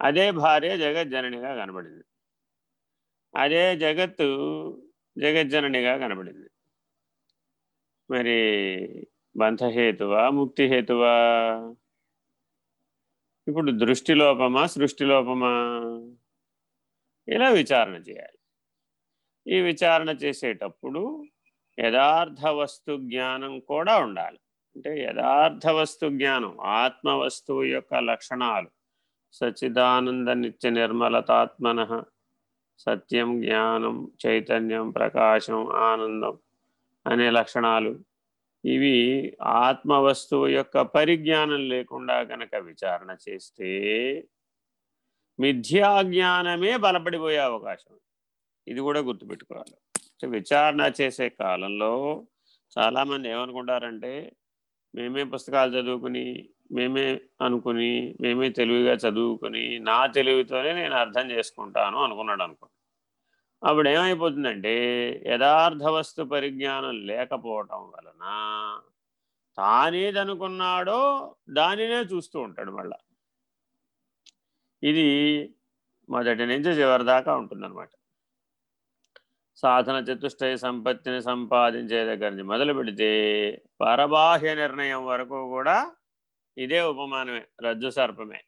అదే భార్య జగజ్జననిగా కనబడింది. అదే జగత్తు జగజ్జననిగా కనబడింది. మరి బంధహేతువా ముక్తిహేతువా? ఇప్పుడు దృష్టిలోపమా సృష్టిలోపమా ఇలా విచారణ చేయాలి. ఈ విచారణ చేసేటప్పుడు యథార్థ వస్తు జ్ఞానం కూడా ఉండాలి. అంటే యథార్థ వస్తు జ్ఞానం ఆత్మ వస్తువు యొక్క లక్షణాలు సచ్చిదానంద నిత్య నిర్మలతాత్మన సత్యం జ్ఞానం చైతన్యం ప్రకాశం ఆనందం అనే లక్షణాలు. ఇవి ఆత్మవస్తువు యొక్క పరిజ్ఞానం లేకుండా గనక విచారణ చేస్తే మిథ్యాజ్ఞానమే బలపడిపోయే అవకాశం. ఇది కూడా గుర్తుపెట్టుకోవాలి. విచారణ చేసే కాలంలో చాలామంది ఏమనుకుంటారంటే మేమే పుస్తకాలు చదువుకుని మేమే అనుకుని మేమే తెలివిగా చదువుకుని నా తెలివితోనే నేను అర్థం చేసుకుంటాను అనుకున్నాడు అనుకో అప్పుడు ఏమైపోతుందంటే యథార్థ వస్తు పరిజ్ఞానం లేకపోవటం వలన తానేదనుకున్నాడో దానినే చూస్తూ ఉంటాడు మళ్ళా. ఇది మొదటి నుంచి చివరి దాకా ఉంటుందన్నమాట. సాధన చతుష్టయ సంపత్తిని సంపాదించే దగ్గర నుంచి మొదలు పెడితే పరబాహ్య నిర్ణయం వరకు కూడా ఇదే ఉపమానమే రజ్జు సర్పమే.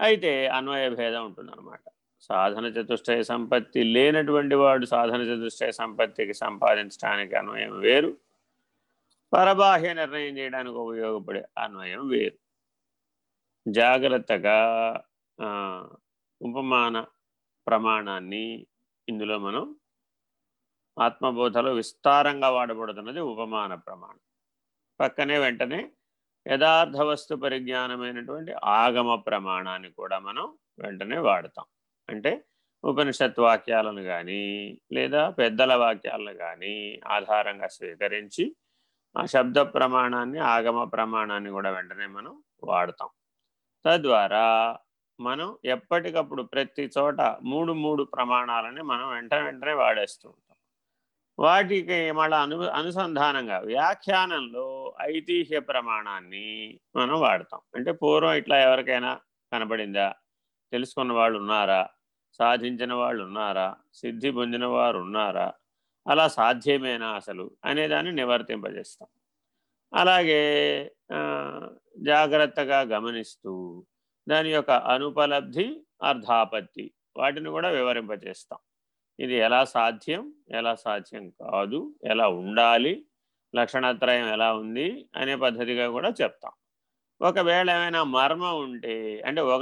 అయితే అన్వయ భేదం ఉంటుందన్నమాట. సాధన చతుష్టయ సంపత్తి లేనటువంటి వాడు సాధన చతుష్టయ సంపత్తికి సంపాదించడానికి అన్వయం వేరు. పరబాహ్య నిర్ణయం చేయడానికి ఉపయోగపడే అన్వయం వేరు. జాగ్రత్తగా ఉపమాన ప్రమాణాన్ని ఇందులో మనం ఆత్మబోధలో విస్తారంగా వాడబడుతున్నది ఉపమాన ప్రమాణం. పక్కనే వెంటనే యథార్థ వస్తు పరిజ్ఞానమైనటువంటి ఆగమ ప్రమాణాన్ని కూడా మనం వెంటనే వాడతాం. అంటే ఉపనిషత్ వాక్యాలను కానీ లేదా పెద్దల వాక్యాలను కానీ ఆధారంగా స్వీకరించి ఆ శబ్ద ప్రమాణాన్ని ఆగమ ప్రమాణాన్ని కూడా వెంటనే మనం వాడతాం. తద్వారా మనం ఎప్పటికప్పుడు ప్రతి చోట మూడు మూడు ప్రమాణాలని మనం వెంట వెంటనే వాడేస్తూ ఉంటాం. వాటికి మళ్ళీ అను అనుసంధానంగా వ్యాఖ్యానంలో ఐతిహ్య ప్రమాణాన్ని మనం వాడతాం. అంటే పూర్వం ఇట్లా ఎవరికైనా కనబడిందా? తెలుసుకున్న వాళ్ళు ఉన్నారా? సాధించిన వాళ్ళు ఉన్నారా? సిద్ధి పొందిన వారు ఉన్నారా? అలా సాధ్యమేనా అసలు? అనేదాన్ని నివర్తింపజేస్తాం. అలాగే జాగ్రత్తగా గమనిస్తూ దాని యొక్క అనుపలబ్ధి అర్ధాపత్తి వాటిని కూడా వివరింపజేస్తాం ఇది ఎలా సాధ్యం ఎలా సాధ్యం కాదు ఎలా ఉండాలి లక్షణత్రయం ఎలా ఉంది అనే పద్ధతిగా కూడా చెప్తాం. ఒకవేళ ఏమైనా మర్మం ఉంటే అంటే